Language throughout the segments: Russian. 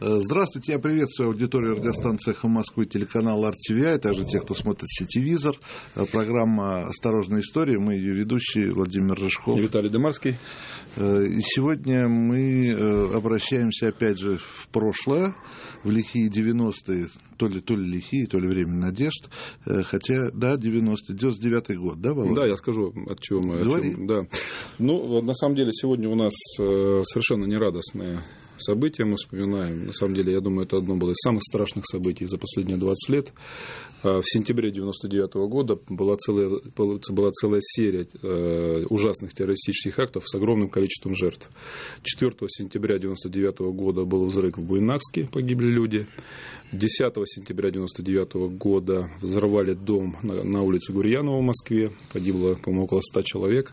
Здравствуйте, я приветствую аудиторию радиостанции «Эхо Москвы» телеканал RTVI, а также тех, кто смотрит сетевизор. Программа «Осторожная история». Мы ее ведущие Владимир Рыжков. И Виталий Демарский. И сегодня мы обращаемся опять же в прошлое, в лихие 90-е, то ли, то ли лихие, то ли время надежд, хотя, да, 90-е, 99-й год, да, Володя? Да, я скажу, от чего мы... Говори. Чем, да. Ну, на самом деле, сегодня у нас совершенно нерадостные события мы вспоминаем. На самом деле, я думаю, это одно было из самых страшных событий за последние 20 лет. В сентябре 1999 года была целая, была целая серия ужасных террористических актов с огромным количеством жертв. 4 сентября 1999 года был взрыв в Буйнакске, погибли люди. 10 сентября 1999 года взорвали дом на, на улице Гурьянова в Москве. Погибло, по-моему, около 100 человек.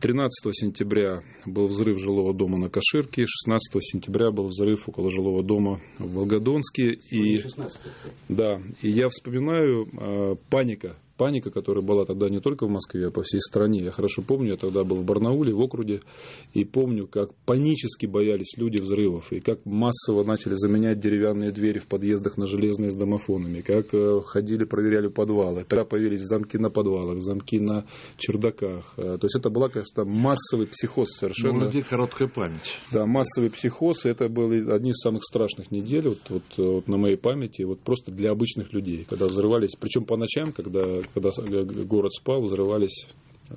13 сентября был взрыв жилого дома на Каширке, 16 сентября был взрыв около жилого дома в Волгодонске. И, 16 да, и я вспоминаю э, паника, паника, которая была тогда не только в Москве, а по всей стране. Я хорошо помню, я тогда был в Барнауле, в округе, и помню, как панически боялись люди взрывов, и как массово начали заменять деревянные двери в подъездах на железные с домофонами, как ходили, проверяли подвалы. Тогда появились замки на подвалах, замки на чердаках. То есть это была, конечно, массовый психоз совершенно. Ну, у людей короткая память. Да, массовый психоз, это были одни из самых страшных недель вот, вот, вот на моей памяти, вот просто для обычных людей, когда взрывались, причем по ночам, когда когда город спал, взрывались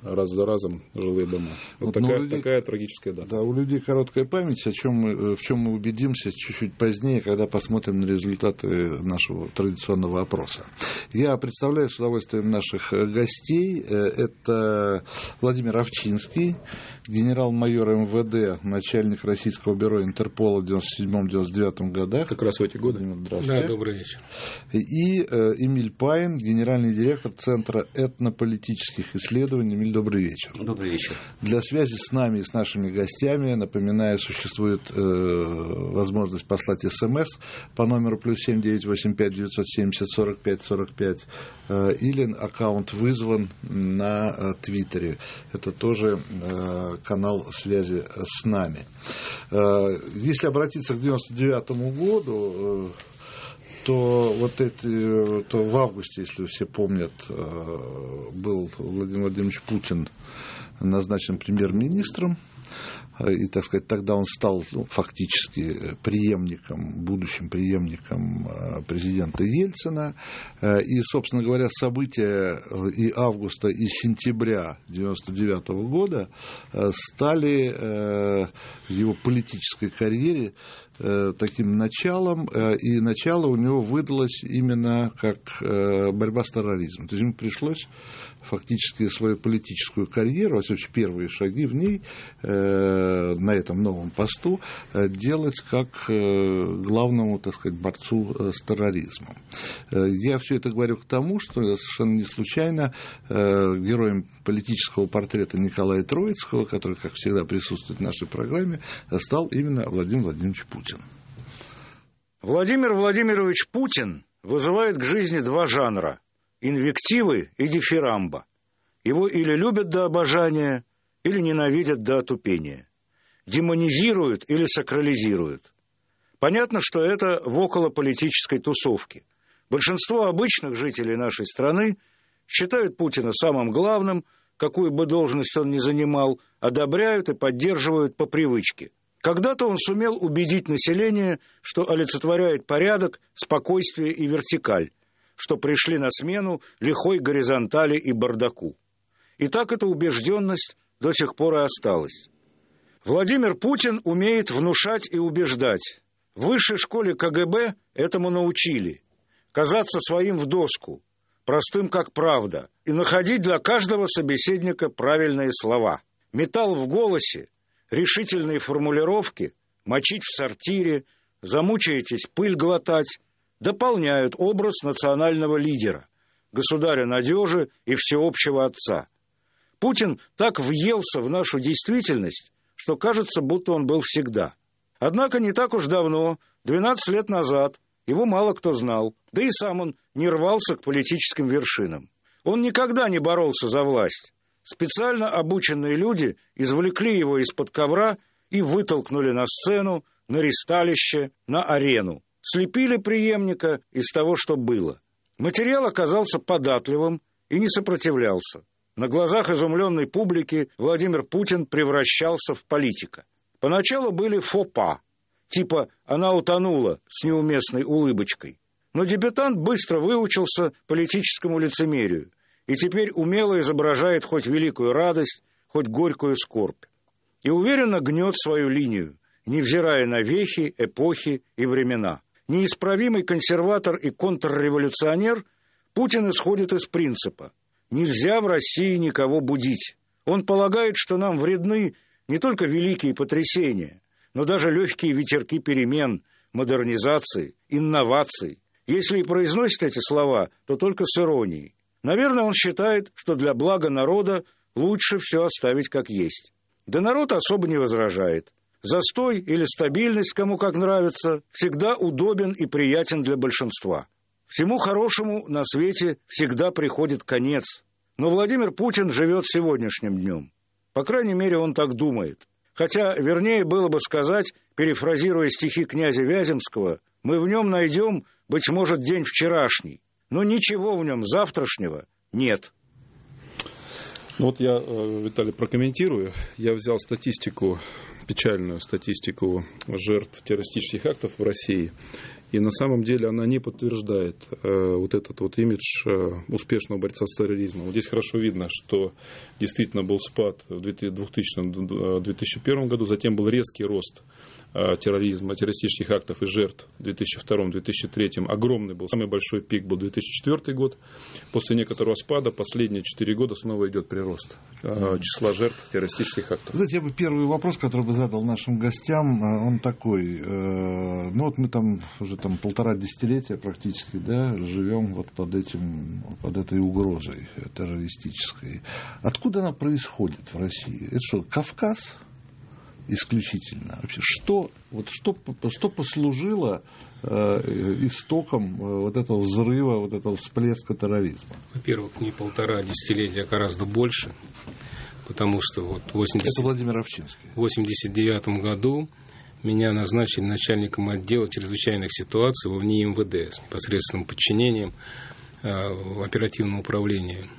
раз за разом жилые дома. Вот, Вот, такая, людей- такая трагическая дата. Да, у людей короткая память, о чем мы, в чем мы убедимся чуть-чуть позднее, когда посмотрим на результаты нашего традиционного опроса. Я представляю с удовольствием наших э, гостей. Э, Это Владимир Овчинский, генерал-майор МВД, начальник Российского бюро Интерпола в 97-99 годах. Как раз в эти годы. Здравствуйте. Да, добрый вечер. И э, Эмиль Пайн, генеральный директор Центра этнополитических исследований. Эмиль, добрый вечер. Добрый вечер. Для связи с нами и с нашими гостями, напоминаю, существует э, возможность послать смс по номеру плюс семь девять восемь пять девятьсот семьдесят сорок пять сорок пять э, или аккаунт вызван на э, Твиттере. Это тоже канал связи с нами. Э, если обратиться к 99 году, э, то вот эти, то в августе, если все помнят, э, был Владимир Владимирович Путин назначен премьер-министром. Э, И, так сказать, тогда он стал ну, фактически преемником, будущим преемником э, президента Ельцина. Э, И, собственно говоря, события и августа, и сентября 1999 года э, стали э, в его политической карьере э, таким началом, э, и начало у него выдалось именно как э, борьба с терроризмом. То есть ему пришлось фактически свою политическую карьеру, всяком случае, первые шаги в ней э, на этом новом посту э, делать как э, главному, так сказать, борцу э, с терроризмом. Э, Я все это говорю к тому, что совершенно не случайно э, героем политического портрета Николая Троицкого, который, как всегда, присутствует в нашей программе, э, стал именно Владимир Владимирович Путин. Владимир Владимирович Путин вызывает к жизни два жанра – инвективы и дифирамба. Его или любят до обожания, или ненавидят до отупения. Демонизируют или сакрализируют. Понятно, что это в околополитической тусовке. Большинство обычных жителей нашей страны считают Путина самым главным, какую бы должность он ни занимал, одобряют и поддерживают по привычке. Когда-то он сумел убедить население, что олицетворяет порядок, спокойствие и вертикаль, что пришли на смену лихой горизонтали и бардаку. И так эта убежденность до сих пор и осталась. Владимир Путин умеет внушать и убеждать. В высшей школе КГБ этому научили. Казаться своим в доску, простым как правда, и находить для каждого собеседника правильные слова. Металл в голосе, решительные формулировки, мочить в сортире, замучаетесь пыль глотать, дополняют образ национального лидера, государя надежи и всеобщего отца. Путин так въелся в нашу действительность, что кажется, будто он был всегда. Однако не так уж давно, 12 лет назад, его мало кто знал, да и сам он не рвался к политическим вершинам. Он никогда не боролся за власть. Специально обученные люди извлекли его из-под ковра и вытолкнули на сцену, на ристалище, на арену. Слепили преемника из того, что было. Материал оказался податливым и не сопротивлялся. На глазах изумленной публики Владимир Путин превращался в политика. Поначалу были фопа, типа «она утонула» с неуместной улыбочкой. Но дебютант быстро выучился политическому лицемерию и теперь умело изображает хоть великую радость, хоть горькую скорбь. И уверенно гнет свою линию, невзирая на вехи, эпохи и времена. Неисправимый консерватор и контрреволюционер, Путин исходит из принципа «нельзя в России никого будить». Он полагает, что нам вредны не только великие потрясения, но даже легкие ветерки перемен, модернизации, инноваций. Если и произносит эти слова, то только с иронией. Наверное, он считает, что для блага народа лучше все оставить как есть. Да народ особо не возражает. Застой или стабильность, кому как нравится, всегда удобен и приятен для большинства. Всему хорошему на свете всегда приходит конец. Но Владимир Путин живет сегодняшним днем. По крайней мере, он так думает. Хотя, вернее было бы сказать, перефразируя стихи князя Вяземского, мы в нем найдем, быть может, день вчерашний, но ничего в нем завтрашнего нет. Вот я, э, Виталий, прокомментирую. Я взял статистику, печальную статистику жертв террористических актов в России. И на самом деле она не подтверждает э, вот этот вот имидж э, успешного борца с терроризмом. Вот здесь хорошо видно, что действительно был спад в 2000-2001 году, затем был резкий рост Э, терроризма, террористических актов и жертв в 2002-2003 огромный был. Самый большой пик был 2004 год. После некоторого спада последние 4 года снова идет прирост э, числа жертв террористических актов. Знаете, я бы первый вопрос, который бы задал нашим гостям, э, он такой. Ну вот мы там уже там полтора десятилетия практически, да, живем вот под этим, под этой угрозой террористической. Откуда она происходит в России? Это что, Кавказ? Исключительно. Вообще, что, вот что, что послужило э, истоком э, вот этого взрыва, вот этого всплеска терроризма? Во-первых, не полтора десятилетия, а гораздо больше, потому что вот в 80... Это Владимир Овчинский. В 89 году меня назначили начальником отдела чрезвычайных ситуаций во ВНИ МВД с непосредственным подчинением э, в оперативном управлении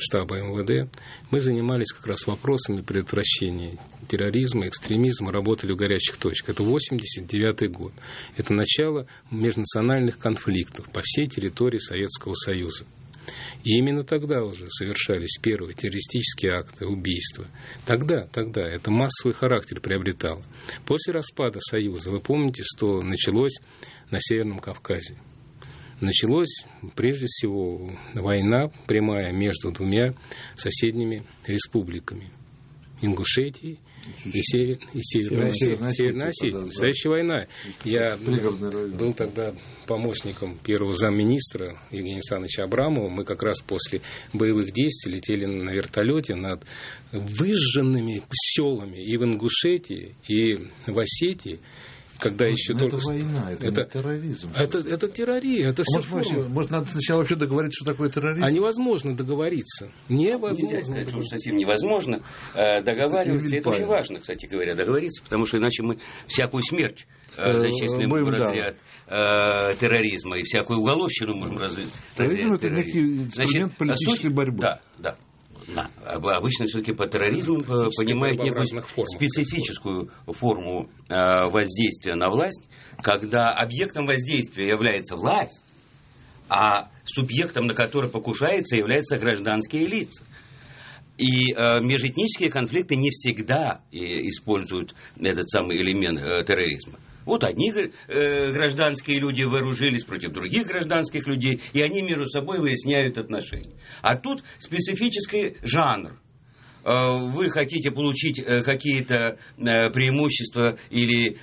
штаба МВД. Мы занимались как раз вопросами предотвращения терроризма, экстремизма работали в горячих точках. Это 89 год. Это начало межнациональных конфликтов по всей территории Советского Союза. И именно тогда уже совершались первые террористические акты, убийства. Тогда, тогда это массовый характер приобретало. После распада Союза, вы помните, что началось на Северном Кавказе. Началась, прежде всего, война прямая между двумя соседними республиками. Ингушетией и, север, и Северная, Северная, Северная Осетия. Да, Настоящая война. Я был тогда помощником первого замминистра Евгения Александровича Абрамова. Мы как раз после боевых действий летели на вертолете над выжженными селами и в Ингушетии, и в Осетии когда ну, еще только... Это война, это, это терроризм. Это, это терроризм, это все может, форма. может, надо сначала вообще договориться, что такое терроризм? А невозможно договориться. Невозможно. Нельзя сказать, что совсем невозможно э, договариваться. Это, это очень важно, кстати говоря, договориться, потому что иначе мы всякую смерть э, э зачислим в разряд э, терроризма и всякую уголовщину можем разрезать. Терроризм – это некий инструмент политической суть, борьбы. Да, да. Да. Обычно все-таки по терроризму э, понимают некую специфическую форму э, воздействия на власть, когда объектом воздействия является власть, а субъектом, на который покушается, являются гражданские лица. И э, межэтнические конфликты не всегда э, используют этот самый элемент э, терроризма. Вот одни э, гражданские люди вооружились против других гражданских людей, и они между собой выясняют отношения. А тут специфический жанр э, вы хотите получить э, какие-то преимущества или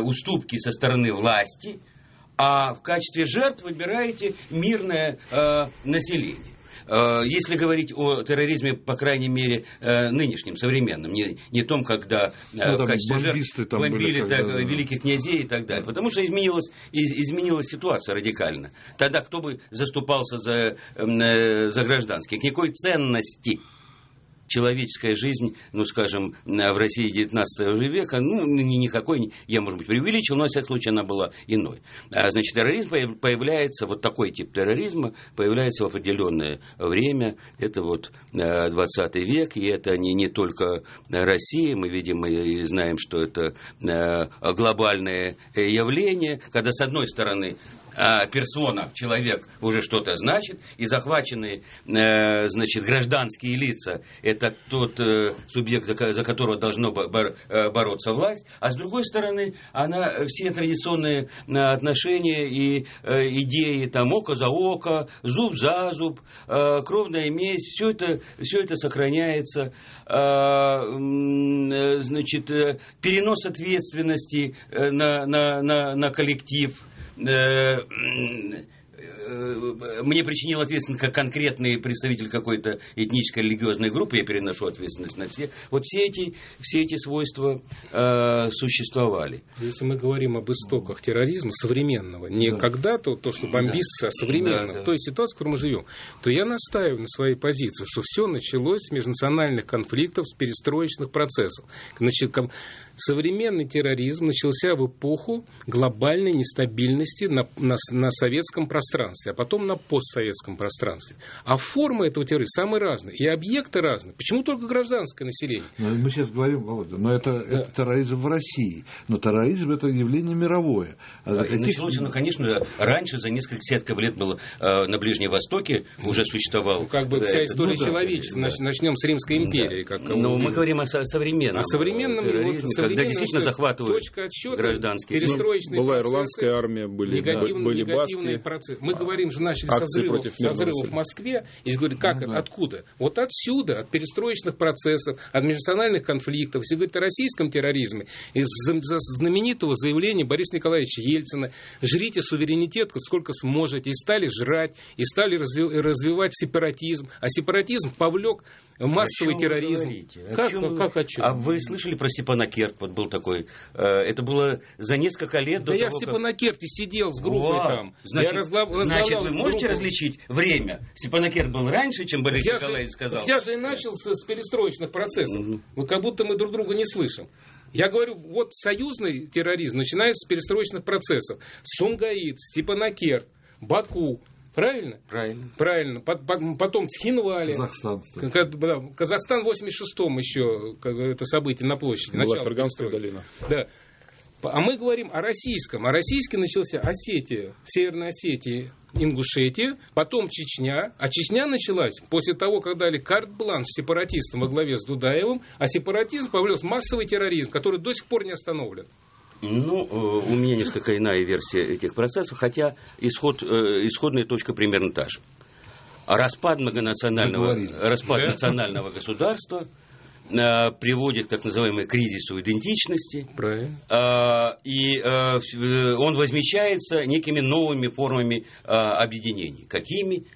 уступки со стороны власти, а в качестве жертв выбираете мирное население. Э, если говорить о терроризме, по крайней мере, э, нынешнем, современном, не, не том, когда ну, в качестве жертв бомбили были, так, когда... великих князей и так далее, потому что изменилась, изменилась ситуация радикально. Тогда кто бы заступался за, за гражданских? Никакой ценности человеческая жизнь, ну, скажем, в России 19 века, ну, никакой, я, может быть, преувеличил, но, во всяком случае, она была иной. А, значит, терроризм появляется, вот такой тип терроризма появляется в определенное время, это вот 20 э, век, и это не, не только Россия, мы видим и знаем, что это э, глобальное явление, когда, с одной стороны, а, персона, человек уже что-то значит, и захваченные, э, значит, гражданские лица, это тот э, субъект, за которого должно э, бороться власть, а с другой стороны, она все традиционные отношения и идеи, там, око за око, зуб за зуб, кровная месть, все это, все это сохраняется, значит, перенос ответственности на, на, на, на коллектив, Э, Э, мне причинил ответственность как конкретный представитель какой-то этнической религиозной группы, я переношу ответственность на все. Вот все эти, все эти свойства э, существовали. Если мы говорим об истоках терроризма современного, не да. когда-то то, что бомбистцы, да. а современного, да, да. той ситуации, в которой мы живем, то я настаиваю на своей позиции, что все началось с межнациональных конфликтов, с перестроечных процессов. Значит, современный терроризм начался в эпоху глобальной нестабильности на, на, на советском пространстве а потом на постсоветском пространстве. А формы этого терроризма самые разные, и объекты разные. Почему только гражданское население? Но мы сейчас говорим, Володя, но это, да. это терроризм в России. Но терроризм это явление мировое. А да, каких... Началось оно, конечно, раньше, за несколько десятков лет было э, на Ближнем Востоке уже существовал. Ну, как бы вся история ну, человечества. Да. Начнем с Римской империи. Да. Как но мы говорим о современном. О современном терроризме, вот, когда действительно захватывают точка отсчета, гражданские. Ну, была ирландская армия, были, негативные, были негативные процессы. Мы говорим же, начали со взрывов, со взрывов в Москве. И говорит, как, ну, да. откуда? Вот отсюда, от перестроечных процессов, от межнациональных конфликтов. Если говорить о российском терроризме, из знаменитого заявления Бориса Николаевича Ельцина, жрите суверенитет, сколько сможете, и стали жрать, и стали развивать сепаратизм. А сепаратизм повлек массовый терроризм. Как, о как о чем? А вы слышали про Степанакерт? Вот был такой. Э, это было за несколько лет да до я того, в Степанакерте как... сидел с группой О, там. Значит, я разгла... значит вы можете группу. различить время? Степанакерт был раньше, чем Борис я Николаевич же, сказал. Я же и начал с, с перестроечных процессов. Угу. Вот как будто мы друг друга не слышим. Я говорю, вот союзный терроризм начинается с перестроечных процессов. Сумгаит, Степанакерт, Баку, Правильно? Правильно. Правильно. Потом Цхинвали. Казахстан. Казахстан в 86-м еще это событие на площади. Была Ферганская долина. Да. А мы говорим о российском. А российский начался Осетия, в Северной Осетии, Ингушетия, потом Чечня. А Чечня началась после того, как дали карт-бланш сепаратистам во главе с Дудаевым, а сепаратизм повлез массовый терроризм, который до сих пор не остановлен. Ну, э, у меня несколько иная версия этих процессов, хотя исход, э, исходная точка примерно та же. Распад многонационального, распад национального государства э, приводит к так называемому кризису идентичности. Правильно. И он возмещается некими новыми формами объединений. Какими?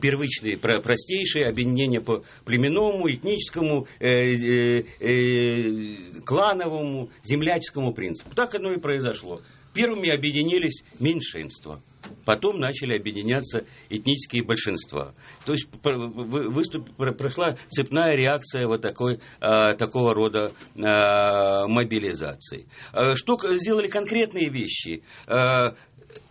Первичные, простейшие объединения по племенному, этническому, э, э, э, клановому, земляческому принципу. Так оно и произошло. Первыми объединились меньшинства. Потом начали объединяться этнические большинства. То есть выступ, прошла цепная реакция вот такой, а, такого рода а, мобилизации. А, что сделали конкретные вещи?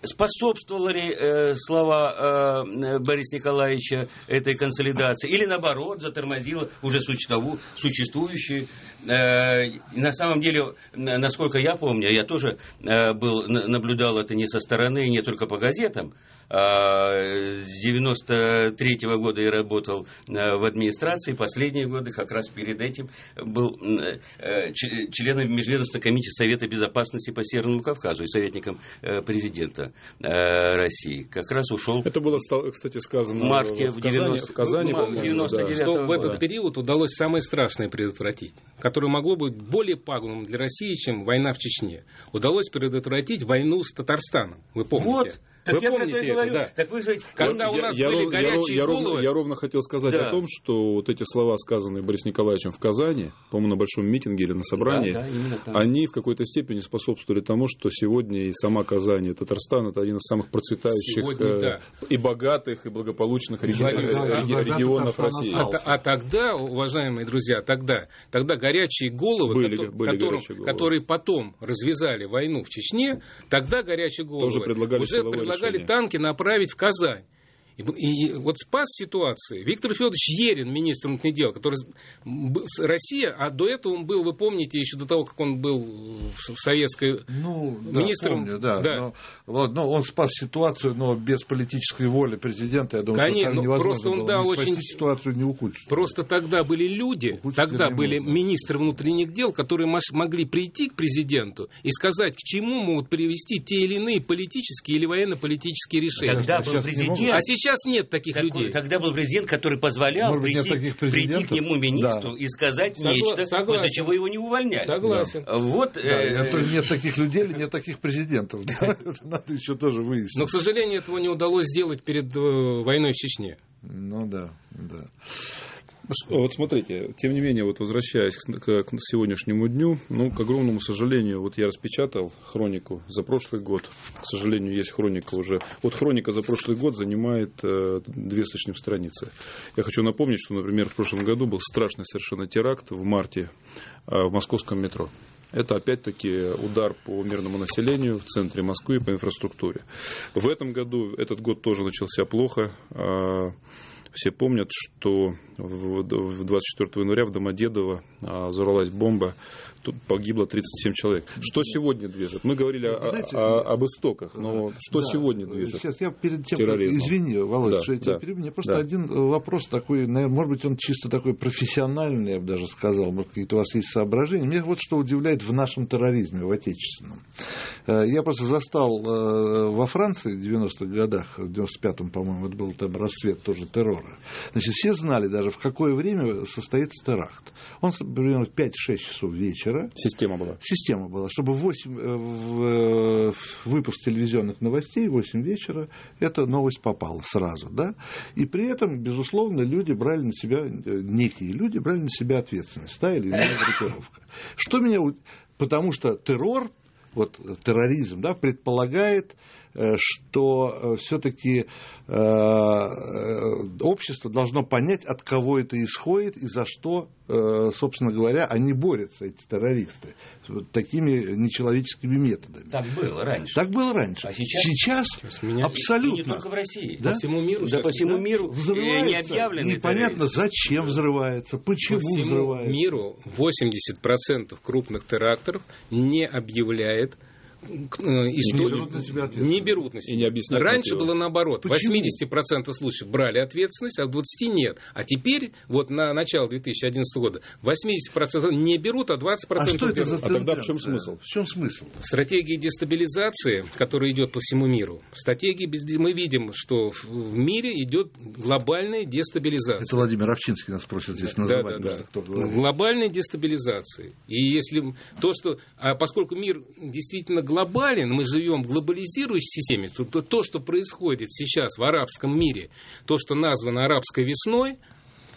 Способствовали ли э, слова э, Бориса Николаевича этой консолидации, или наоборот затормозило уже существующие. Э, на самом деле, насколько я помню, я тоже э, был, наблюдал это не со стороны, не только по газетам, с 93 -го года я работал э, в администрации, последние годы как раз перед этим был э, членом Межведомственного комитета Совета Безопасности по Северному Кавказу и советником э, президента России. Как раз ушел... Это было, кстати, сказано в марте в, 90... в Казани, в 99 да. Что в этот период удалось самое страшное предотвратить, которое могло быть более пагубным для России, чем война в Чечне. Удалось предотвратить войну с Татарстаном, вы помните? Вот Так вы помните это, говорю. да. Так вы же, Когда у нас я, были я, горячие я, головы... Я, я ровно хотел сказать да. о том, что вот эти слова, сказанные Борисом Николаевичем в Казани, по-моему, на большом митинге или на собрании, да, да, они в какой-то степени способствовали тому, что сегодня и сама Казань, и Татарстан – это один из самых процветающих сегодня, э, да. и богатых, и благополучных реги... да, регионов России. А, а тогда, уважаемые друзья, тогда, тогда горячие головы, были, которые, были которым, головы. которые потом развязали войну в Чечне, тогда горячие головы Тоже предлагали уже предлагали решение. танки направить в Казань. И, и вот спас ситуацию Виктор Федорович Ерин, министр внутренних дел, который Россия, а до этого он был, вы помните, еще до того, как он был в советской ну, да, министром. Помню, да, да. Но, вот, но он спас ситуацию, но без политической воли президента, я думаю, Конечно, что невозможно просто он, было да, очень... ситуацию не ухудшить. Просто тогда были люди, ухудшить тогда были можно. министры внутренних дел, которые могли прийти к президенту и сказать, к чему могут привести те или иные политические или военно-политические решения. Тогда был президент. А сейчас сейчас нет таких так, людей. Тогда был президент, который позволял Может прийти, прийти к нему министру да. и сказать Согла- нечто, согласен. после чего его не увольняли. Согласен. Да. Вот, да, э... Нет таких людей или нет таких президентов. надо еще тоже выяснить. Но, к сожалению, этого не удалось сделать перед э, войной в Чечне. Ну да, да. Вот смотрите, тем не менее, вот возвращаясь к, к сегодняшнему дню, ну, к огромному сожалению, вот я распечатал хронику за прошлый год. К сожалению, есть хроника уже. Вот хроника за прошлый год занимает э, две с лишним страницы. Я хочу напомнить, что, например, в прошлом году был страшный совершенно теракт в марте э, в московском метро. Это опять-таки удар по мирному населению в центре Москвы по инфраструктуре. В этом году, этот год тоже начался плохо. Э, все помнят, что в 24 января в Домодедово а, взорвалась бомба, тут погибло 37 человек. Что сегодня движет? Мы говорили о, Знаете, о, об истоках, но что да, сегодня движет? Сейчас я перед тем, терроризмом? извини, Володя, да, что я тебя да, перебью, мне просто да. один вопрос такой, наверное, может быть, он чисто такой профессиональный, я бы даже сказал, может, какие-то у вас есть соображения. Мне вот что удивляет в нашем терроризме, в отечественном. Э, я просто застал э, во Франции в 90-х годах, в 95-м, по-моему, это был там расцвет тоже террора. Значит, все знали даже, в какое время состоится теракт. Он примерно в 5-6 часов вечера. Система была. Система была. Чтобы в 8, э, в, в выпуск телевизионных новостей в 8 вечера эта новость попала сразу. Да? И при этом, безусловно, люди брали на себя, некие люди брали на себя ответственность. Та или иная группировка. Что меня... Потому что террор вот терроризм, да, предполагает, э, что э, все-таки э, общество должно понять, от кого это исходит и за что, собственно говоря, они борются, эти террористы, вот такими нечеловеческими методами. Так было раньше. Так было раньше. А сейчас, сейчас, сейчас абсолютно. И не только в России. Да? По всему миру. Да, по всему да? миру. Взрывается. Не объявленный Непонятно, зачем взрывается, почему по всему взрывается. миру 80% крупных теракторов не объявляет историю э, не, не берут на себя. И не объясняют Раньше мотивы. было наоборот. Почему? 80% случаев брали ответственность, а в 20% нет. А теперь, вот на начало 2011 года, 80% не берут, а 20% а что берут. Это за а тогда в чем смысл? В чем смысл? Стратегия дестабилизации, которая идет по всему миру. Стратегии, мы видим, что в мире идет глобальная дестабилизация. Это Владимир Овчинский нас просит здесь называть. Да, да, да. Кто глобальной дестабилизации. И если то, что... А поскольку мир действительно глобален, мы живем в глобализирующей системе, то, то, то, что происходит сейчас в арабском мире, то, что названо арабской весной,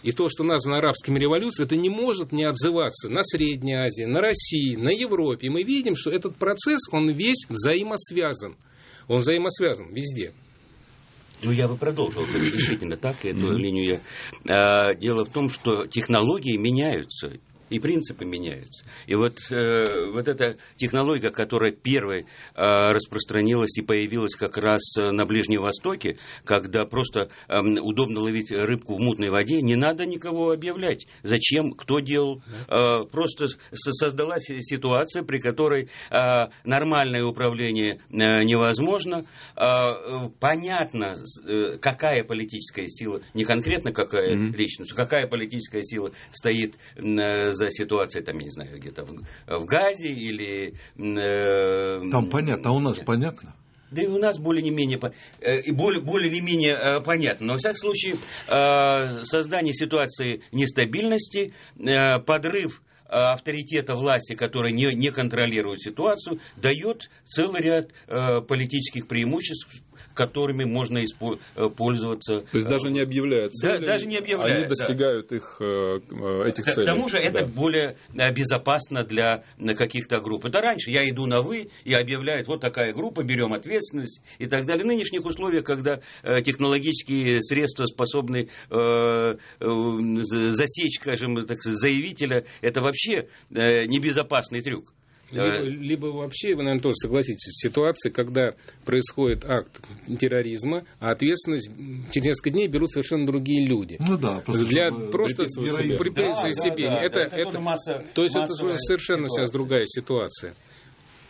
и то, что названо арабскими революцией, это не может не отзываться на Средней Азии, на России, на Европе. И мы видим, что этот процесс, он весь взаимосвязан. Он взаимосвязан везде. Ну, я бы продолжил действительно так, эту линию. А, дело в том, что технологии меняются и принципы меняются. И вот, э, вот эта технология, которая первой э, распространилась и появилась как раз на Ближнем Востоке, когда просто э, удобно ловить рыбку в мутной воде, не надо никого объявлять. Зачем, кто делал. Э, просто создалась ситуация, при которой э, нормальное управление э, невозможно. Э, понятно, э, какая политическая сила, не конкретно какая mm-hmm. личность, какая политическая сила стоит э, за за ситуацией, там, я не знаю, где-то в, в Газе или... Э, там понятно, а у нас понятно? Да и у нас более-менее э, более, более-менее э, понятно. Но, во всяком случае, э, создание ситуации нестабильности, подрыв авторитета власти, который не, не контролирует ситуацию, дает целый ряд э, политических преимуществ, которыми можно э, пользоваться. То есть даже не объявляют цели, да, даже не объявляют, они достигают да. их, этих целей. К тому же да. это более безопасно для каких-то групп. Это раньше я иду на «вы» и объявляют, вот такая группа, берем ответственность и так далее. В нынешних условиях, когда технологические средства способны засечь, скажем, так, заявителя, это вообще небезопасный трюк. Либо, либо вообще, вы, наверное, тоже согласитесь, ситуация, когда происходит акт терроризма, а ответственность через несколько дней берут совершенно другие люди. Ну да, для просто приписывать да, себе. Да, да, это, это, это, масса, то есть это совершенно ситуация. сейчас другая ситуация.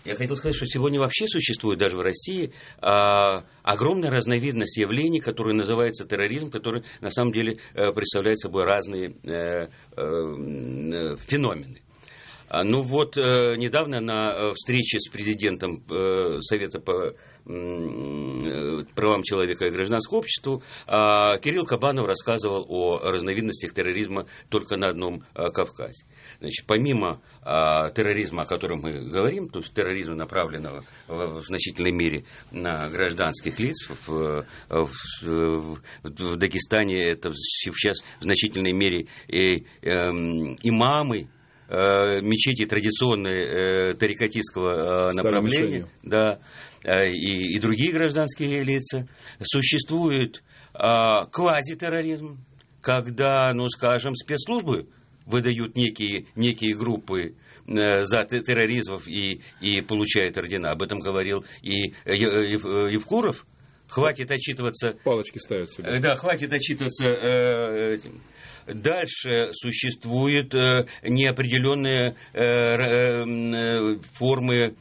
Я хотел сказать, что сегодня вообще существует даже в России а, огромная разновидность явлений, которые называются терроризм, который на самом деле а, представляет собой разные а, а, феномены. А, ну вот, э, недавно на э, встрече с президентом э, Совета по правам человека и гражданскому обществу, а, Кирилл Кабанов рассказывал о разновидностях терроризма только на одном Кавказе. Значит, помимо терроризма, о котором мы говорим, то есть терроризма, направленного в, значительной мере на гражданских лиц, в, в, в, в Дагестане это сейчас в значительной мере и, э, имамы, мечети традиционные э, тарикатистского э, направления, да, и, и другие гражданские лица. Существует квазитерроризм, когда, ну, скажем, спецслужбы выдают некие, некие группы за терроризмов и, и получают ордена. Об этом говорил и Евкуров. Хватит отчитываться... Палочки ставят себе. Да, хватит отчитываться этим Дальше существуют э, неопределенные э, э, формы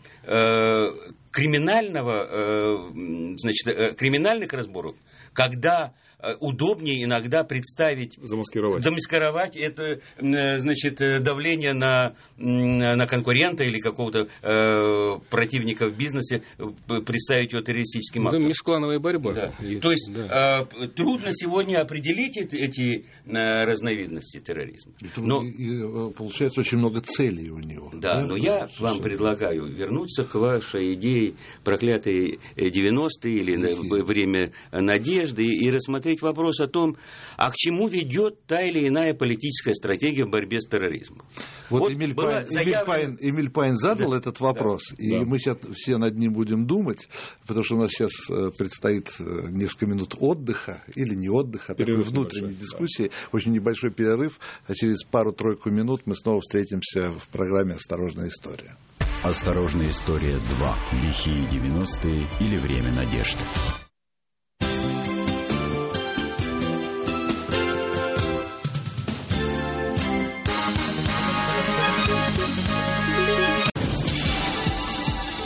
криминального, значит, криминальных разборов, когда удобнее иногда представить... Замаскировать. Замаскировать это, э, значит, э, давление на, на конкурента или какого-то э, противника в бизнесе, представить его террористическим актом. Да, межклановая борьба. Да. То есть да. э, трудно сегодня определить эти, эти э, разновидности терроризма. Но, и, получается, очень много целей у него. Да, да? но я Слушай. вам предлагаю вернуться к вашей идее проклятые 90-е или время надежды и рассмотреть рассмотреть вопрос о том, а к чему ведет та или иная политическая стратегия в борьбе с терроризмом. Вот, вот Эмиль, Пайн, заявлено... Эмиль, Пайн, Эмиль Пайн задал да, этот вопрос, да, и да. мы сейчас все над ним будем думать, потому что у нас сейчас э, предстоит э, несколько минут отдыха, или не отдыха, а перерыв такой внутренней дискуссии, да. очень небольшой перерыв, а через пару-тройку минут мы снова встретимся в программе «Осторожная история». «Осторожная история 2. Лихие 90-е или время надежды».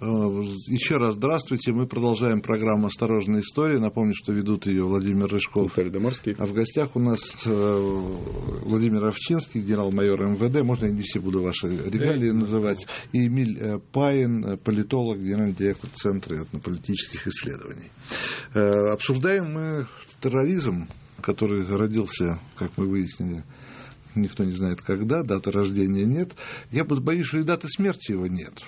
Еще раз здравствуйте. Мы продолжаем программу «Осторожная история». Напомню, что ведут ее Владимир Рыжков. Виталий Доморский. А в гостях у нас э, Владимир Овчинский, генерал-майор МВД. Можно я не все буду ваши регалии да, называть. И Эмиль э, Паин, политолог, генеральный директор Центра этнополитических исследований. Обсуждаем мы терроризм, который родился, как мы выяснили, никто не знает когда, даты рождения нет. Я боюсь, что и даты смерти его нет.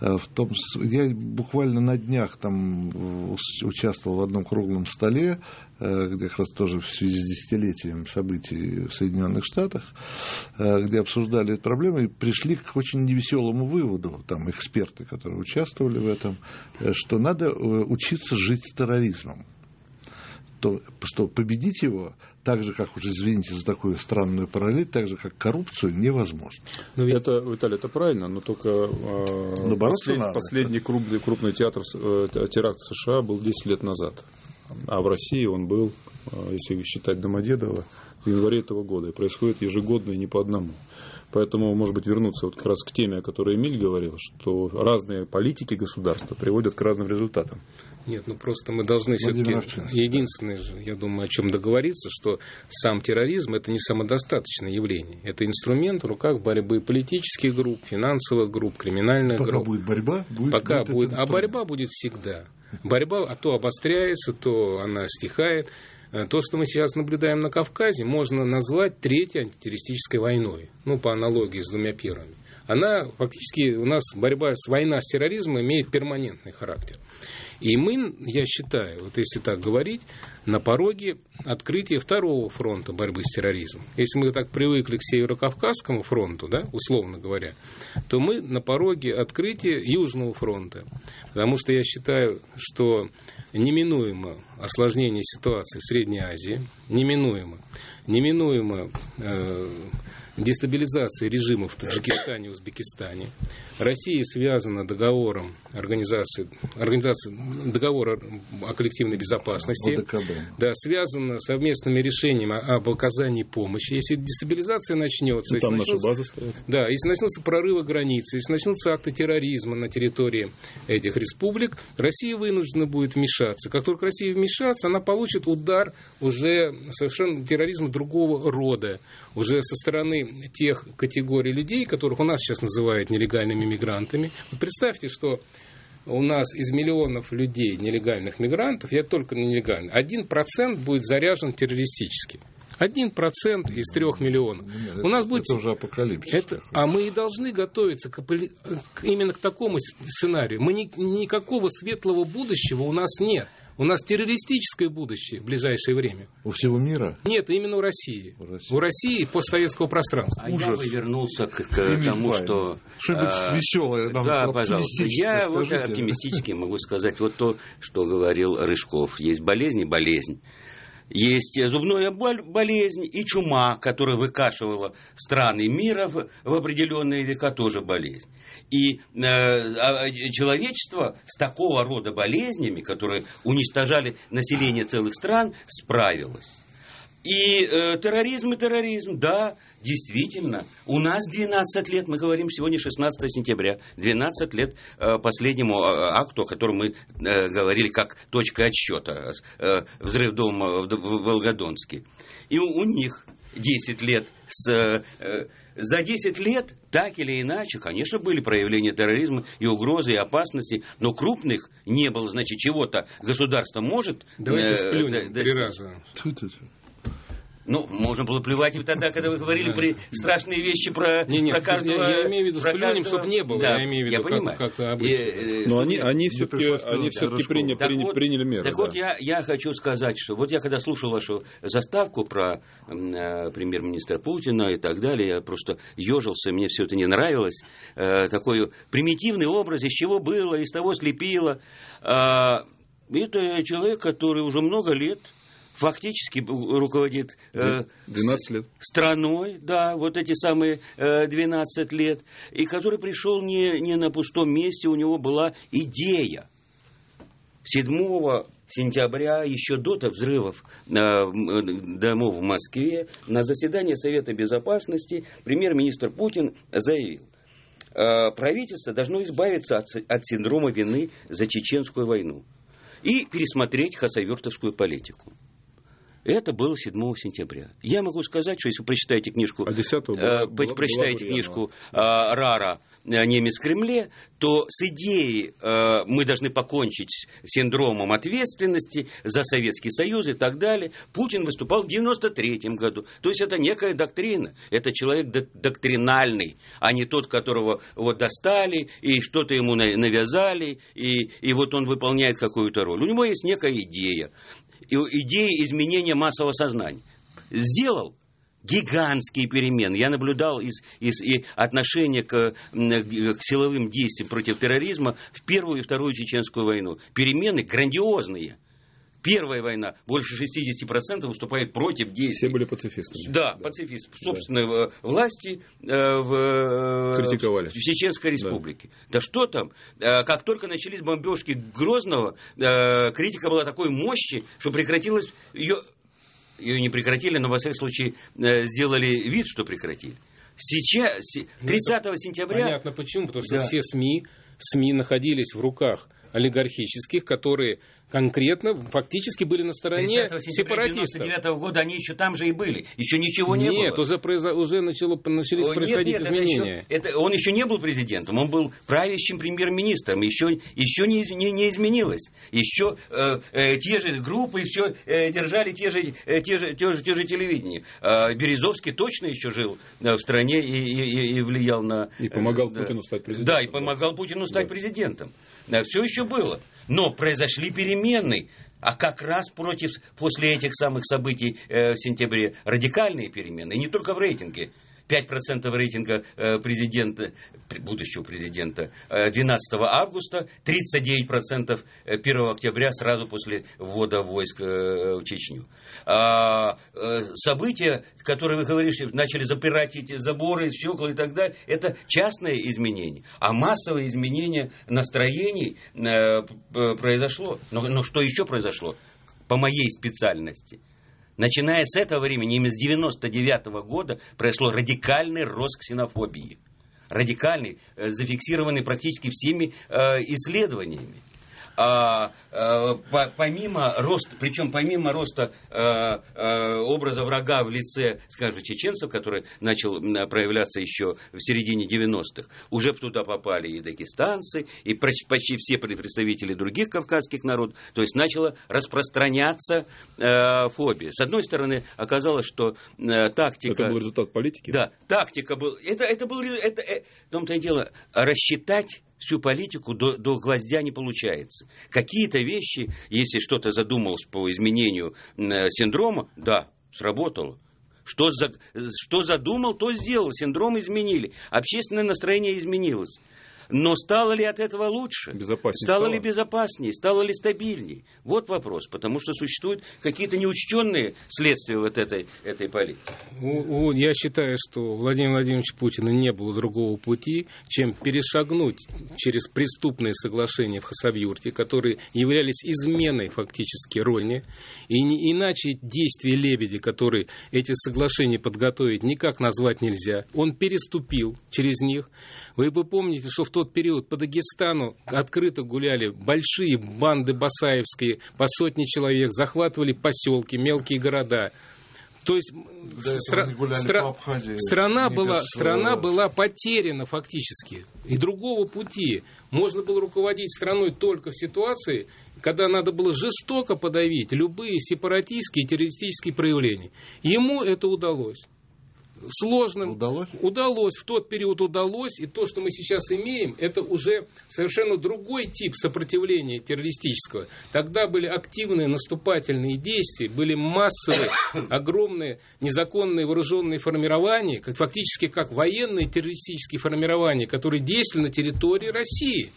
Э, в том, я буквально на днях там э, участвовал в одном круглом столе, э, где как раз тоже в связи с десятилетием событий в Соединенных Штатах, где обсуждали эту проблему и пришли к очень невеселому выводу, там эксперты, которые участвовали в этом, что надо учиться жить с терроризмом. То, что победить его так же, как уже, извините за такую странную параллель, так же, как коррупцию, невозможно. Ну, это, Виталий, это правильно, но только э, послед, надо, последний крупный, крупный театр, э, теракт в США был 10 лет назад. А в России он был, э, если считать Домодедово, в январе этого года. И происходит ежегодно и не по одному. Поэтому, может быть, вернуться вот как раз к теме, о которой Эмиль говорил, что разные политики государства приводят к разным результатам. Нет, ну просто мы должны все-таки... Единственное же, я думаю, о чем договориться, что сам терроризм – это не самодостаточное явление. Это инструмент в руках борьбы политических групп, финансовых групп, криминальных Пока групп. будет борьба, будет, Пока будет, а борьба будет всегда. Борьба а то обостряется, то она стихает. Э, то, что мы сейчас наблюдаем на Кавказе, можно назвать третьей антитеррористической войной. Ну, по аналогии с двумя первыми. Она фактически, у нас борьба, с война с терроризмом имеет перманентный характер. И мы, я считаю, вот если так говорить, на пороге открытия второго фронта борьбы с терроризмом. Если мы так привыкли к Северо-Кавказскому фронту, да, условно говоря, то мы на пороге открытия Южного фронта. Потому что я считаю, что неминуемо осложнение ситуации в Средней Азии, неминуемо, неминуемо э, дестабилизации режимов в Таджикистане и Узбекистане. Россия связана договором организации, организации договора о коллективной безопасности. ОДКБ. Да, связана совместными решениями об оказании помощи. Если дестабилизация начнется... Ну, там наша база стоит. Да, если начнутся прорывы границы, если начнутся акты терроризма на территории этих республик, Россия вынуждена будет вмешаться. Как только Россия вмешается, она получит удар уже совершенно терроризма другого рода, уже со стороны тех категорий людей, которых у нас сейчас называют нелегальными мигрантами. Вот представьте, что у нас из миллионов людей, нелегальных мигрантов, я только нелегальный, один процент будет заряжен террористически. Один процент из трех миллионов. Нет, У нас это, будет... это уже апокалипсис. Это... А мы и должны готовиться к... именно к такому сценарию. Мы ни... никакого светлого будущего у нас нет. У нас террористическое будущее в ближайшее время. У всего мира? Нет, именно у России. У России, у России постсоветского пространства. А Ужас. я бы вернулся к, к тому, что... Что-нибудь а, веселое, нам да, пожалуйста. Я вот оптимистически могу сказать вот то, что говорил Рыжков. Есть болезнь и болезнь. Есть зубная болезнь и чума, которая выкашивала страны мира в, определенные века, тоже болезнь. И э, а, человечество с такого рода болезнями, которые уничтожали население целых стран, справилось. И э, терроризм и терроризм, да, действительно. У нас 12 лет, мы говорим сегодня 16 сентября, 12 лет э, последнему э, акту, о котором мы э, говорили как точка отсчета, э, взрыв дома в, в Волгодонске. И у, у них 10 лет с... Э, за 10 лет, так или иначе, конечно, были проявления терроризма и угрозы, и опасности, но крупных не было. Значит, чего-то государство может... Давайте э, сплюнем три раза. Ну, можно было плевать и тогда, когда вы говорили при страшные вещи про, не, не, про каждого... Я, я имею в виду, про каждого... чтобы не было. Да, я имею в виду, я как, понимаю. как обычно. И, Но они, они все-таки, они все-таки приняли, так приняли, вот, приняли меры. Так да. вот, я, я хочу сказать, что вот я когда слушал вашу заставку про э, премьер-министра Путина и так далее, я просто ежился, мне все это не нравилось. Э, такой примитивный образ, из чего было, из того слепило. Э, это человек, который уже много лет фактически руководит э, 12 лет. страной, да, вот эти самые э, 12 лет, и который пришел не, не на пустом месте, у него была идея. 7 сентября, еще до взрывов э, домов в Москве, на заседании Совета Безопасности премьер-министр Путин заявил, э, правительство должно избавиться от, от синдрома вины за чеченскую войну и пересмотреть хасавюртовскую политику. Это было 7 сентября. Я могу сказать, что если вы прочитаете книжку, а 10 было, э, было, прочитаете была книжку э, Рара э, «Немец в Кремле», то с идеей э, мы должны покончить с синдромом ответственности за Советский Союз и так далее, Путин выступал в 93 году. То есть это некая доктрина, это человек доктринальный, а не тот, которого вот достали и что-то ему навязали, и, и вот он выполняет какую-то роль. У него есть некая идея идеи изменения массового сознания. Сделал гигантские перемены. Я наблюдал из, из и отношение к, к силовым действиям против терроризма в Первую и Вторую Чеченскую войну. Перемены грандиозные. Первая война больше 60% выступает против действий. Все были пацифистами. Да, да. пацифисты. Собственной да. власти э, в, Критиковали. в Чеченской республике. Да. да что там? Э, как только начались бомбежки Грозного, э, критика была такой мощи, что прекратилась ее... Ее не прекратили, но, во всяком случае, сделали вид, что прекратили. Сейчас, 30 ну, сентября... Понятно почему, потому что да. все СМИ, СМИ находились в руках олигархических, которые конкретно фактически были на стороне сепаратистов. 1999 года они еще там же и были. Еще ничего не нет, было. Нет, уже, произо... уже начало, начались О, происходить нет, нет, изменения. Это еще, это, он еще не был президентом, он был правящим премьер-министром. Еще, еще не, не, не изменилось. Еще э, э, те же группы все э, держали те же, э, те, же, те, же, те же телевидения. Э, Березовский точно еще жил э, в стране и, и, и влиял на... И помогал э, Путину стать президентом. Да, и помогал Путину стать да. президентом. Да, все еще было. Но произошли перемены. А как раз против, после этих самых событий э, в сентябре радикальные перемены. И не только в рейтинге. 5% рейтинга э, президента, будущего президента 12 э, августа, 39% 1 э, октября, сразу после ввода войск в Чечню. А, события, которые вы говорите, начали запирать эти заборы, щекла и так далее, это частное изменение. А массовое изменение настроений произошло. Но, но что еще произошло? По моей специальности – Начиная с этого времени, именно с 99 -го года, произошло радикальный рост ксенофобии. Радикальный, э, зафиксированный практически всеми э, исследованиями а, а, по, помимо роста, причем помимо роста а, а, образа врага в лице, скажем, чеченцев, который начал проявляться еще в середине 90-х, уже туда попали и дагестанцы, и почти все представители других кавказских народов, то есть начала распространяться э, фобия. С одной стороны, оказалось, что э, тактика... Это был результат политики? Да, тактика был... Это, это был... Это, э, в том-то и дело, рассчитать всю политику до, до гвоздя не получается. Какие-то вещи, если что-то задумалось по изменению э, синдрома, да, сработало. Что, за, что задумал, то сделал. Синдром изменили. Общественное настроение изменилось. Но стало ли от этого лучше? Безопаснее стало, стало ли безопаснее? Стало ли стабильнее? Вот вопрос. Потому что существуют какие-то неучтенные следствия вот этой, этой политики. Я считаю, что Владимир Владимирович Путина не было другого пути, чем перешагнуть через преступные соглашения в Хасавюрте, которые являлись изменой фактически Ронни. И не иначе действия Лебеди, которые эти соглашения подготовить, никак назвать нельзя. Он переступил через них. Вы бы помните, что в тот период по Дагестану открыто гуляли большие банды басаевские, по сотни человек, захватывали поселки, мелкие города. То есть стра- стра- Абхазии, страна, была, кажется, страна была потеряна фактически. И другого пути. Можно было руководить страной только в ситуации, когда надо было жестоко подавить любые сепаратистские и террористические проявления. Ему это удалось сложным. Удалось? Удалось. В тот период удалось. И то, что мы сейчас имеем, это уже совершенно другой тип сопротивления террористического. Тогда были активные наступательные действия, были массовые, огромные незаконные вооруженные формирования, как, фактически как военные террористические формирования, которые действовали на территории России.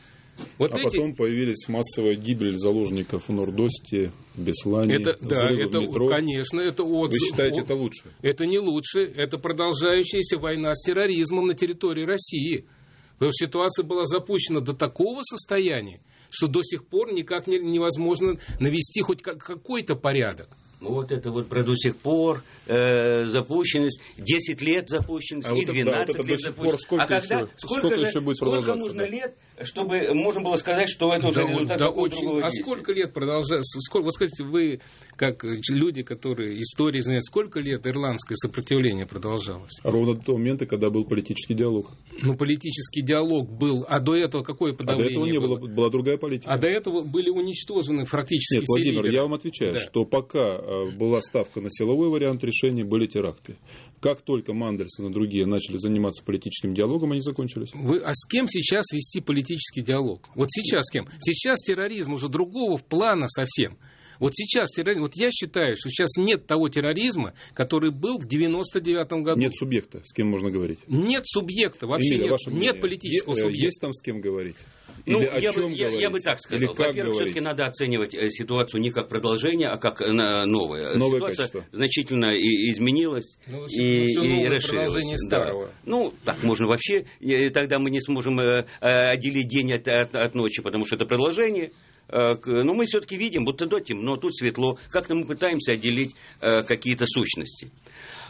Вот а эти... потом появились массовая гибель заложников в Нордосте, Беслане, это, да, это, метро. конечно, это отзыв. Вы считаете, это лучше? Это не лучше, это продолжающаяся война с терроризмом на территории России. Потому что ситуация была запущена до такого состояния, что до сих пор никак не, невозможно навести хоть какой-то порядок. Вот это вот про до сих пор э, запущенность, 10 лет запущенность а и 12 вот это, лет запущенность. А когда, еще, сколько, сколько, же, еще будет сколько нужно да? лет, чтобы можно было сказать, что это уже да, результат да, очень, другого А сколько лет продолжается? Сколько, вот скажите, вы, как люди, которые истории знают, сколько лет ирландское сопротивление продолжалось? Ровно до того момента, когда был политический диалог. Ну, политический диалог был, а до этого какое подавление А до этого не было, была другая политика. А до этого были уничтожены практически Нет, Владимир, я вам отвечаю, да. что пока э, была ставка на силовой вариант решения, были теракты. Как только Мандельсон и другие начали заниматься политическим диалогом, они закончились. Вы, а с кем сейчас вести политический диалог? Вот сейчас с кем? Сейчас терроризм уже другого плана совсем. Вот сейчас терроризм, вот я считаю, что сейчас нет того терроризма, который был в 99 году. Нет субъекта, с кем можно говорить. Нет субъекта, вообще Эмилия, нет, нет политического есть, э, субъекта. Есть там с кем говорить? Ну, Или я, бы, я, я бы так сказал. Во-первых, все-таки надо оценивать э, ситуацию не как продолжение, а как новое. Новое Ситуация качество. значительно и, изменилась ну, и, все и расширилась. Старого. Да. Ну, так можно вообще, тогда мы не сможем э, отделить день от, от, от ночи, потому что это продолжение. Э, но мы все-таки видим, будто до темно, тут светло. Как-то мы пытаемся отделить какие-то сущности.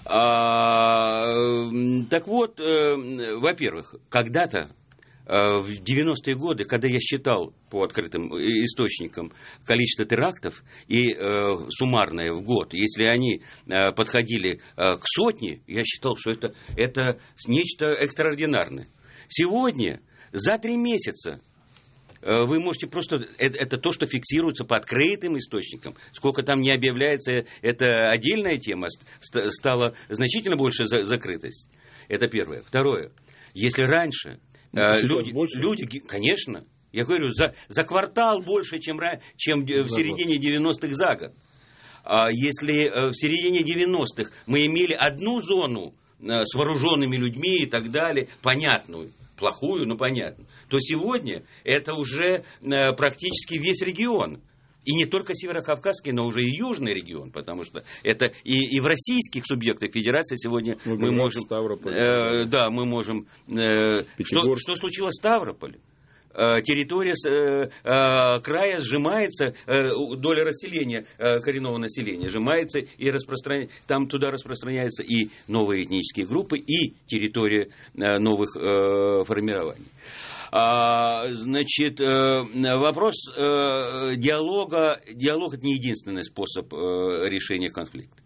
А, так вот, во-первых, когда-то Э, в 90-е годы, когда я считал по открытым источникам количество терактов и э, суммарное в год, если они э, подходили э, к сотне, я считал, что это, это нечто экстраординарное. Сегодня за три месяца э, вы можете просто... Это, это то, что фиксируется по открытым источникам. Сколько там не объявляется, это отдельная тема. Стала значительно больше закрытость. Это первое. Второе. Если раньше э, люди, больше. люди, конечно, я говорю, за, за квартал больше, чем, чем в середине 90-х за год. А если э, в середине 90-х мы имели одну зону э, с вооруженными людьми и так далее, понятную, плохую, но понятную, то сегодня это уже практически весь регион. И не только Северокавказский, но уже и Южный регион, потому что это и, и в российских субъектах Федерации сегодня ну, мы можем... Э, да, мы можем... Э, что, что случилось в Ставрополе? Э, территория э, э, края сжимается, доля расселения коренного населения сжимается и распространяется, там туда распространяются и новые этнические группы, и территория новых формирований. А, значит, э, вопрос э, диалога, диалог это не единственный способ э, решения конфликта.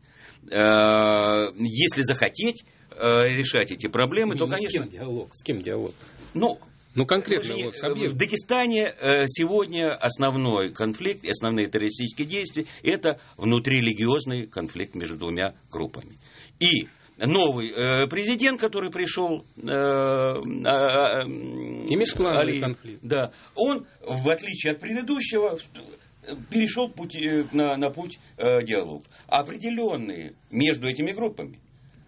Если захотеть решать эти проблемы, не, то, конечно... С кем диалог? С кем диалог? Ну, ну, конкретно вот В Дагестане сегодня основной конфликт, основные террористические действия – это внутрирелигиозный конфликт между двумя группами. И новый э, президент, который пришел, э, э, и конфликт. Да, он, в отличие от предыдущего, перешел путь, э, на, на путь э, диалога. Определенные между этими группами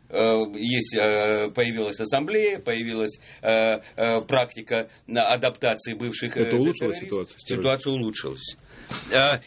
Э, есть, э, появилась ассамблея, появилась э, практика адаптации бывших... Это улучшило ситуацию? Ситуация улучшилась.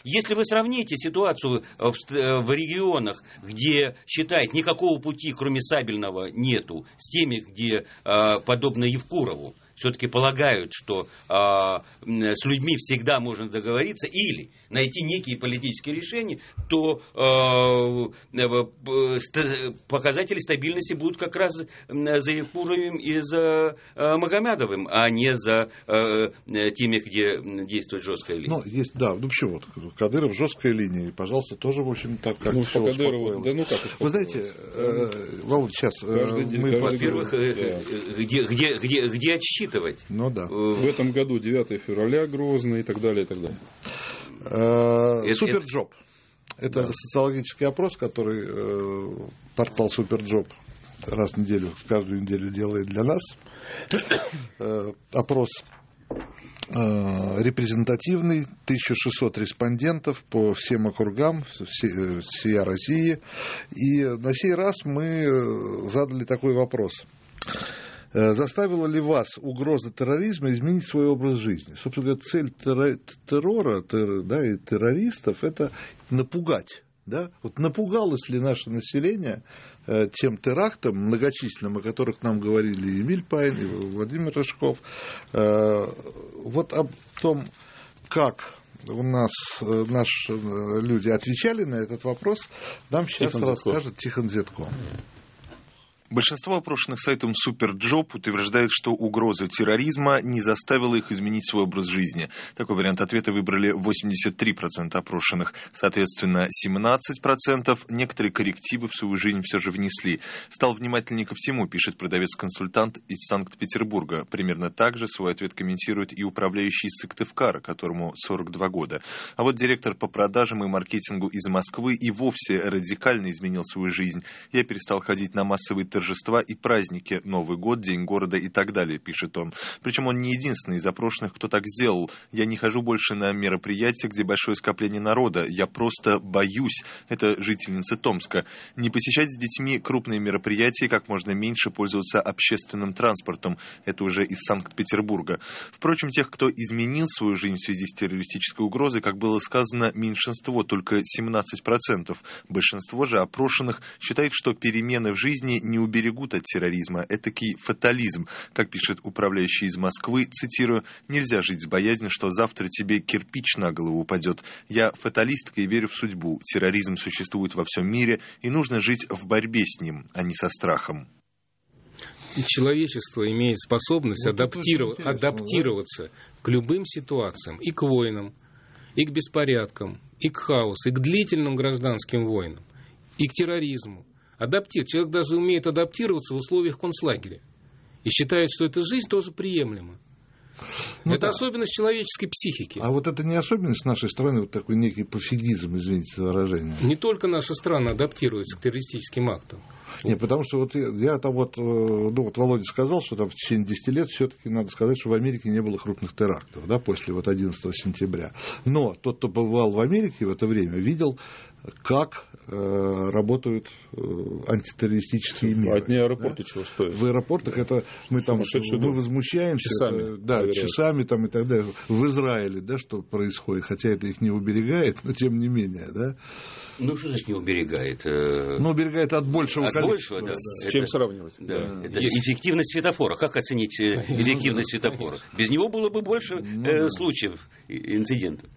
Если вы сравните ситуацию в, в регионах, где считает никакого пути, кроме сабельного, нету, с теми, где подобно Евкурову, все-таки полагают, что с людьми всегда можно договориться, или найти некие политические решения, то э, э показатели стабильности будут как раз за Якуровым и за э, Магомядовым, а не за э, теми, где действует жесткая линия. Ну, есть, да, ну почему? Вот, Кадыров жесткая линия, и, пожалуйста, тоже, в общем, так как ну, все Кадырову, да ну как Вы знаете, э, Володь, сейчас... Мы, каждый во-первых, да. где, где, где, где отсчитывать? Ну да. В этом году 9 февраля Грозный и так далее, и так далее. Э, Superjob. Это да. социологический опрос, который э, портал Superjob раз в неделю, каждую неделю делает для нас. Э, опрос репрезентативный, 1600 респондентов по всем округам всей России. И на сей раз мы задали такой вопрос. Э, заставила ли вас угроза терроризма изменить свой образ жизни? Собственно говоря, цель террора террор, да, и террористов – это напугать. Да? Вот напугалось ли наше население э, тем терактом многочисленным, о которых нам говорили Эмиль Пайн, и Владимир Рыжков, э, вот о том, как у нас наши люди отвечали на этот вопрос, нам сейчас Тихон расскажет Тихон Дзядко. Большинство опрошенных сайтом Superjob утверждает, что угроза терроризма не заставила их изменить свой образ жизни. Такой вариант ответа выбрали 83% опрошенных. Соответственно, 17% некоторые коррективы в свою жизнь все же внесли. Стал внимательнее ко всему, пишет продавец-консультант из Санкт-Петербурга. Примерно так же свой ответ комментирует и управляющий Сыктывкара, которому 42 года. А вот директор по продажам и маркетингу из Москвы и вовсе радикально изменил свою жизнь. Я перестал ходить на массовые торжества торжества и праздники, Новый год, День города и так далее, пишет он. Причем он не единственный из опрошенных, кто так сделал. Я не хожу больше на мероприятия, где большое скопление народа. Я просто боюсь. Это жительница Томска. Не посещать с детьми крупные мероприятия, как можно меньше пользоваться общественным транспортом. Это уже из Санкт-Петербурга. Впрочем, тех, кто изменил свою жизнь в связи с террористической угрозой, как было сказано, меньшинство, только 17%. Большинство же опрошенных считает, что перемены в жизни не уберегут уберегут от терроризма. Этакий фатализм. Как пишет управляющий из Москвы, цитирую, «Нельзя жить с боязнью, что завтра тебе кирпич на голову упадет. Я фаталистка и верю в судьбу. Терроризм существует во всем мире, и нужно жить в борьбе с ним, а не со страхом». человечество имеет способность вот адаптиров... адаптироваться да? к любым ситуациям, и к войнам, и к беспорядкам, и к хаосу, и к длительным гражданским войнам, и к терроризму. Адаптир. Человек даже умеет адаптироваться в условиях концлагеря. И считает, что эта жизнь тоже приемлема. Ну, это да. особенность человеческой психики. А вот это не особенность нашей страны, вот такой некий пофигизм, извините за выражение. Не только наша страна адаптируется к террористическим актам. Не, потому что вот я, я там вот, э, ну вот Володя сказал, что там в течение 10 лет все-таки надо сказать, что в Америке не было крупных терактов, да, после вот 11 сентября. Но тот, кто побывал в Америке в это время, видел как э, работают э, антитеррористические меры. Одни аэропорты да? чего стоят? В аэропортах это мы там мы возмущаемся, часами, это, да, проверяют. часами там и так далее. В Израиле, да, что происходит, хотя это их не уберегает, но тем не менее, да. Ну, что значит не уберегает? Э, ну, уберегает от большего от количества. Большего, да. С это, чем сравнивать? Да. да. Это Есть. эффективность светофора. Как оценить э, эффективность светофора? Без него было бы больше ну, э, случаев инцидентов.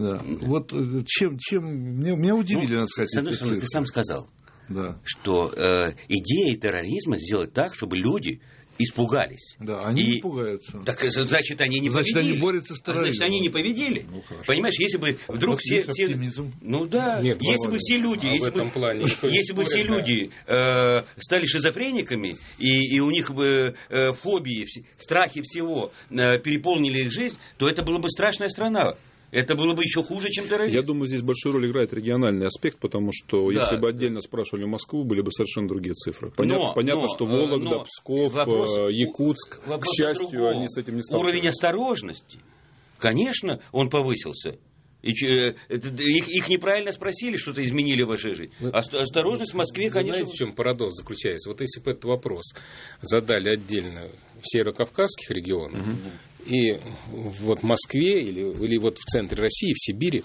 Да. Вот э, чем, чем меня, меня удивили, ну, надо сказать. С одной стороны, ты сам сказал, да. что э, идея терроризма сделать так, чтобы люди испугались. Да, они и... испугаются. Так э, значит, они не значит, победили. они борются с терроризмом. Значит, они не победили. Ну, Понимаешь, если бы вдруг вот все, все... Ну да, Нет, если бы все люди, а если, бы, плане если бы все люди э, стали шизофрениками, и, и у них бы э, фобии, страхи всего э, переполнили их жизнь, то это была бы страшная страна. Это было бы еще хуже, чем терроризм. Я думаю, здесь большую роль играет региональный аспект, потому что да. если бы отдельно спрашивали Москву, были бы совершенно другие цифры. Понятно, но, понятно но, что Вологда, но Псков, вопрос, э, Якутск, вопрос к счастью, они с этим не сталкиваются. Уровень осторожности, конечно, он повысился. И, э, их, их неправильно спросили, что-то изменили в вашей жизни. Осторожность в Москве, Вы конечно. Знаете, в чем парадокс заключается? Вот если бы этот вопрос задали отдельно в северокавказских регионах, угу и вот в Москве или, или вот в центре России, в Сибири,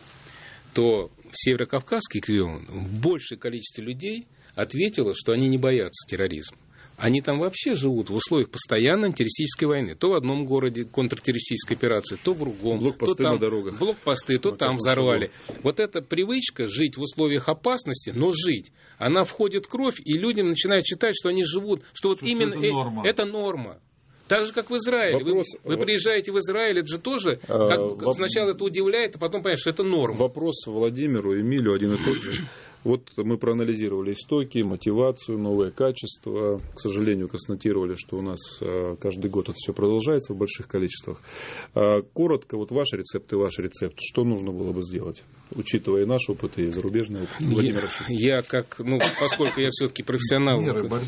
то в Северокавказский регион большее количество людей ответило, что они не боятся терроризма. Они там вообще живут в условиях постоянной антитеррористической войны. То в одном городе контртеррористической операции, то в другом. Блокпосты то там, на дорогах. Блокпосты, то там взорвали. Вот эта привычка жить в условиях опасности, но жить, она входит в кровь, и люди начинают считать, что они живут, что вот что именно это норма. Э, это норма. Так же, как в Израиле. Вопрос, вы, вы приезжаете в Израиль, это же тоже а, как, воп... сначала это удивляет, а потом понимаешь, что это норма. Вопрос Владимиру, Эмилю один и тот же. Вот мы проанализировали истоки, мотивацию, новые качества. К сожалению, констатировали, что у нас а, каждый год это все продолжается в больших количествах. А, коротко, вот ваш рецепт и ваш рецепт. Что нужно было бы сделать, учитывая и наш опыт, и зарубежный опыт? Владимир я, я как, ну, поскольку я все-таки профессионал,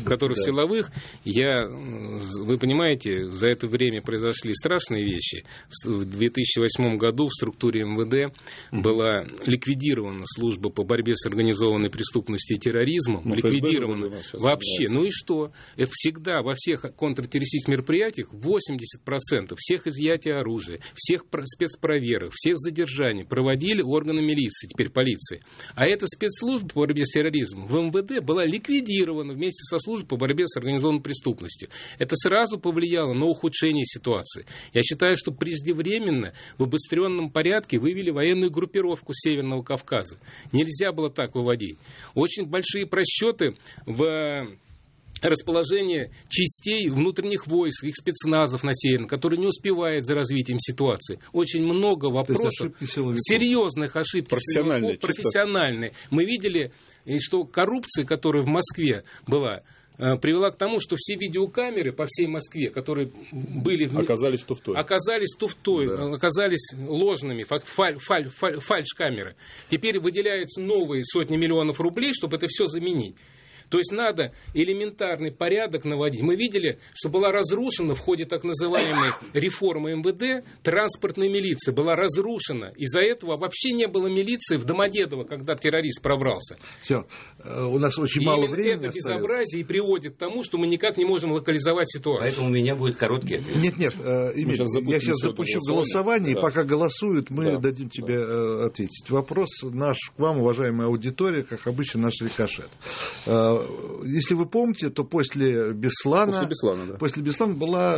который в силовых, я, вы понимаете, за это время произошли страшные вещи. В 2008 году в структуре МВД была ликвидирована служба по борьбе с организованной организованной преступности и терроризмом, ну, ликвидировано вообще. Ну и что? Э, всегда во всех контртеррористических мероприятиях 80% всех изъятий оружия, всех спецпроверок, всех задержаний проводили органы милиции, теперь полиции. А эта спецслужба по борьбе с терроризмом в МВД была ликвидирована вместе со службой по борьбе с организованной преступностью. Это сразу повлияло на ухудшение ситуации. Я считаю, что преждевременно в обостренном порядке вывели военную группировку Северного Кавказа. Нельзя было так выводить проводить. Очень большие просчеты в э, расположение частей внутренних войск, их спецназов на Северном, которые не успевают за развитием ситуации. Очень много вопросов, серьезных ошибок, профессиональные, профессиональные. Мы видели, что коррупция, которая в Москве была, привела к тому, что все видеокамеры по всей Москве, которые были... Оказались туфтой. Оказались туфтой, да. оказались ложными, фаль, фаль, фаль, фальш-камеры. Теперь выделяются новые сотни миллионов рублей, чтобы это все заменить. То есть надо элементарный порядок наводить. Мы видели, что была разрушена в ходе так называемой реформы МВД транспортная милиция. Была разрушена. Из-за этого вообще не было милиции в Домодедово, когда террорист пробрался. Все. Э, у нас очень и мало времени это остается. безобразие и приводит к тому, что мы никак не можем локализовать ситуацию. Поэтому у меня будет короткий ответ. Нет, нет, э, Эмиль, я сейчас запущу голосование, да. и пока голосуют, мы да. дадим тебе да. ответить. Вопрос наш к вам, уважаемая аудитория, как обычно, наш рикошет если вы помните, то после Беслана, после Беслана, да. после Беслана была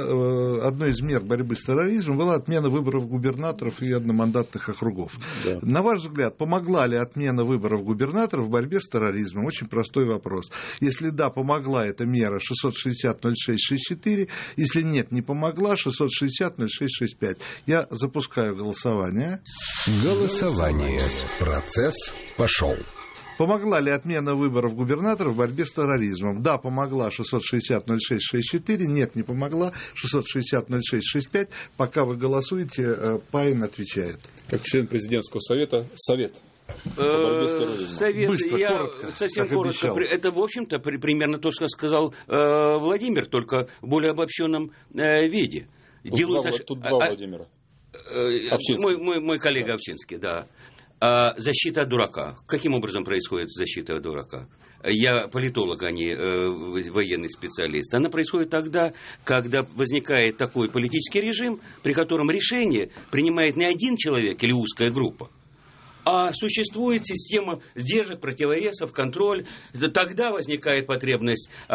одной из мер борьбы с терроризмом была отмена выборов губернаторов и одномандатных округов. Да. На ваш взгляд, помогла ли отмена выборов губернаторов в борьбе с терроризмом? Очень простой вопрос. Если да, помогла эта мера 660-06-64, если нет, не помогла 660-06-65. Я запускаю голосование. Голосование. Процесс пошел. Помогла ли отмена выборов губернаторов в борьбе с терроризмом? Да, помогла 660-06-64, нет, не помогла 660-06-65. Пока вы голосуете, э, Пайн отвечает. Как член президентского совета, совет э, Совет, Быстро, я коротко, совсем коротко. Обещал. Это, в общем-то, примерно то, что сказал э, Владимир, только в более обобщенном э, виде. Тут Делают два, тут два а, Владимира. Э, мой, мой, мой коллега да. Овчинский, да. А защита от дурака. Каким образом происходит защита от дурака? Я политолог, а не э, военный специалист. Она происходит тогда, когда возникает такой политический режим, при котором решение принимает не один человек или узкая группа, а существует система сдержек, противовесов, контроль, тогда возникает потребность э,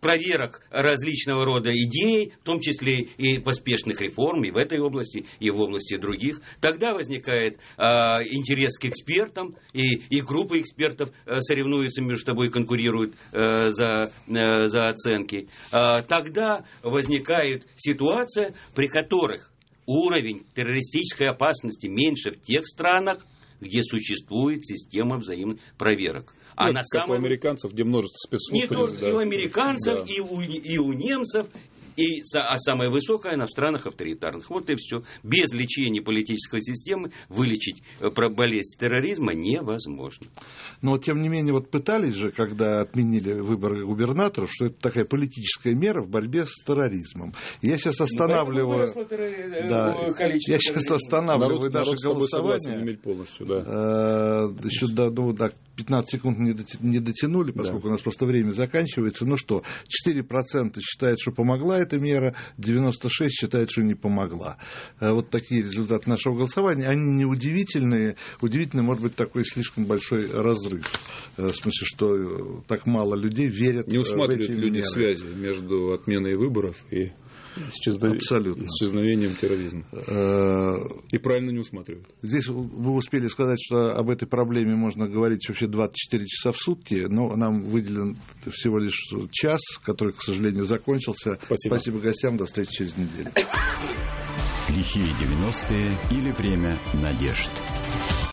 проверок различного рода идей, в том числе и поспешных реформ и в этой области, и в области других. Тогда возникает э, интерес к экспертам, и, и группы экспертов э, соревнуются между собой, конкурируют э, за, э, за оценки. Э, тогда возникает ситуация, при которых уровень террористической опасности меньше в тех странах, где существует система взаимных проверок. А Нет, на самом... у американцев, где множество спецслужб. Не только да. и у американцев, да. и, у, и у немцев, и, а самое высокое на странах авторитарных. Вот и все. Без лечения политической системы вылечить э, болезнь терроризма невозможно. Но, тем не менее, вот пытались же, когда отменили выборы губернаторов, что это такая политическая мера в борьбе с терроризмом. Я сейчас ну, останавливаю... Ну, террори... да, я сейчас останавливаю народ, наше народ голосование. полностью, да. Э, еще до, ну, до 15 секунд не дотянули, поскольку да. у нас просто время заканчивается. Ну что, 4% считают, что помогла эта мера, 96% считают, что не помогла. Э, вот такие результаты нашего голосования. Они не удивительные. Удивительный, может быть, такой слишком большой разрыв. Э, в смысле, что э, так мало людей верят не в эти люди меры. связи между отменой выборов и исчезновением, Абсолютно. исчезновением терроризма. Э, И правильно не усматривают. Здесь вы успели сказать, что об этой проблеме можно говорить вообще 24 часа в сутки, но нам выделен всего лишь час, который, к сожалению, закончился. Спасибо. Спасибо гостям. До встречи через неделю. Лихие 90-е или время надежд.